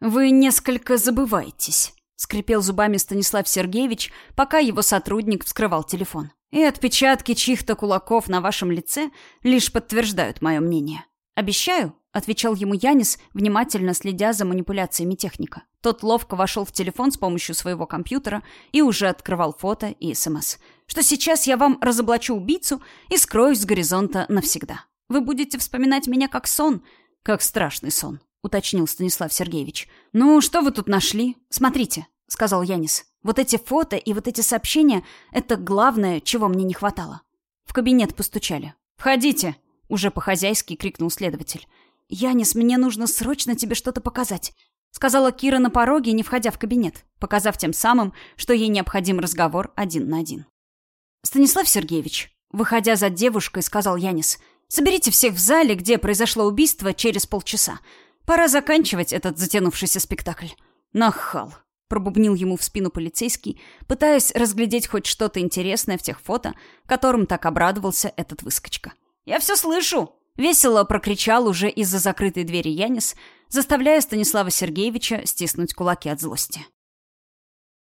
«Вы несколько забываетесь», — скрипел зубами Станислав Сергеевич, пока его сотрудник вскрывал телефон. «И отпечатки чьих-то кулаков на вашем лице лишь подтверждают мое мнение. Обещаю, — отвечал ему Янис, внимательно следя за манипуляциями техника. Тот ловко вошел в телефон с помощью своего компьютера и уже открывал фото и СМС. «Что сейчас я вам разоблачу убийцу и скроюсь с горизонта навсегда. Вы будете вспоминать меня как сон, как страшный сон», — уточнил Станислав Сергеевич. «Ну, что вы тут нашли? Смотрите», — сказал Янис. «Вот эти фото и вот эти сообщения — это главное, чего мне не хватало». В кабинет постучали. «Входите!» — уже по-хозяйски крикнул следователь. «Янис, мне нужно срочно тебе что-то показать», — сказала Кира на пороге, не входя в кабинет, показав тем самым, что ей необходим разговор один на один. «Станислав Сергеевич», выходя за девушкой, сказал Янис, «соберите всех в зале, где произошло убийство, через полчаса. Пора заканчивать этот затянувшийся спектакль». «Нахал», — пробубнил ему в спину полицейский, пытаясь разглядеть хоть что-то интересное в тех фото, которым так обрадовался этот выскочка. «Я все слышу!» Весело прокричал уже из-за закрытой двери Янис, заставляя Станислава Сергеевича стиснуть кулаки от злости.